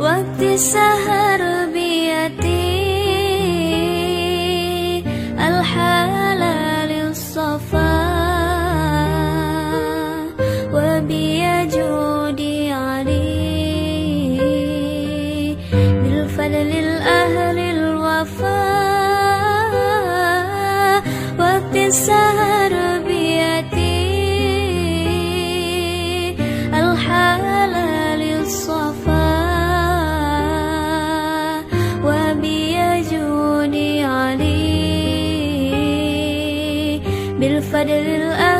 وقت السهر بيدي الحال للصفا وبيجودي علي بالفضل الأهل الوفا. وقت السهر for the little